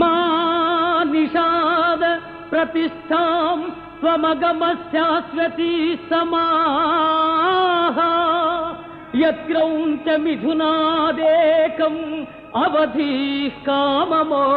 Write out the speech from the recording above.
मा निषाद प्रतिष्ठां त्वमगमस्याश्वती मिथुनादेकम् अवधीः अवधिकाममोहितौ